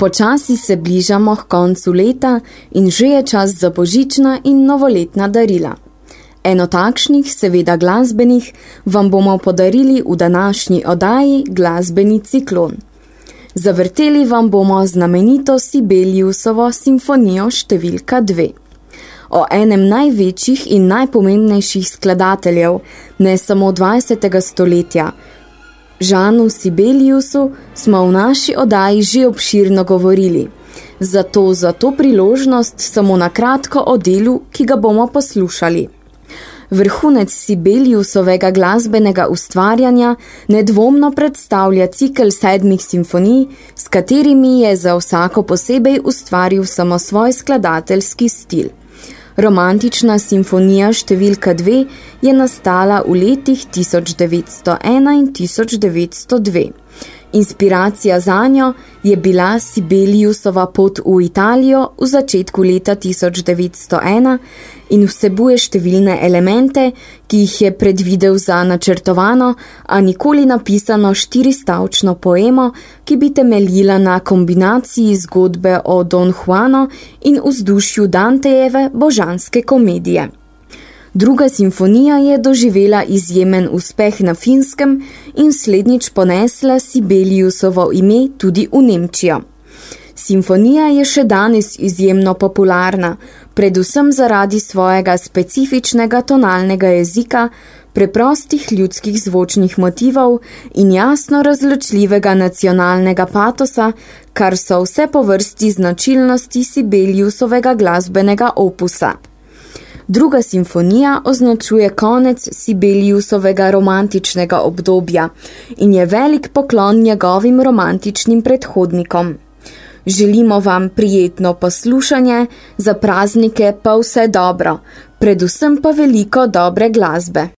Počasi se bližamo k koncu leta in že je čas za božična in novoletna darila. Eno takšnih, seveda glasbenih, vam bomo podarili v današnji odaji glasbeni ciklon. Zavrteli vam bomo znamenito Sibeliusovo simfonijo številka 2. O enem največjih in najpomembnejših skladateljev, ne samo 20. stoletja, Žanu Sibeliusu smo v naši odaji že obširno govorili. Zato za to priložnost samo na kratko o delu, ki ga bomo poslušali. Vrhunec Sibeliusovega glasbenega ustvarjanja nedvomno predstavlja cikl sedmih simfonij, s katerimi je za vsako posebej ustvaril samo svoj skladateljski stil. Romantična simfonija številka 2 je nastala v letih 1901 in 1902. Inspiracija za njo je bila Sibeliusova pot v Italijo v začetku leta 1901 in vsebuje številne elemente, ki jih je predvidel za načrtovano, a nikoli napisano štiristavčno poemo, ki bi temeljila na kombinaciji zgodbe o Don Juano in vzdušju Dantejeve božanske komedije. Druga simfonija je doživela izjemen uspeh na finskem in slednjič ponesla Sibeliusovo ime tudi v Nemčijo. Simfonija je še danes izjemno popularna, predvsem zaradi svojega specifičnega tonalnega jezika, preprostih ljudskih zvočnih motivov in jasno razločljivega nacionalnega patosa, kar so vse po vrsti značilnosti Sibeliusovega glasbenega opusa. Druga simfonija označuje konec Sibeliusovega romantičnega obdobja in je velik poklon njegovim romantičnim predhodnikom. Želimo vam prijetno poslušanje, za praznike pa vse dobro, predvsem pa veliko dobre glasbe.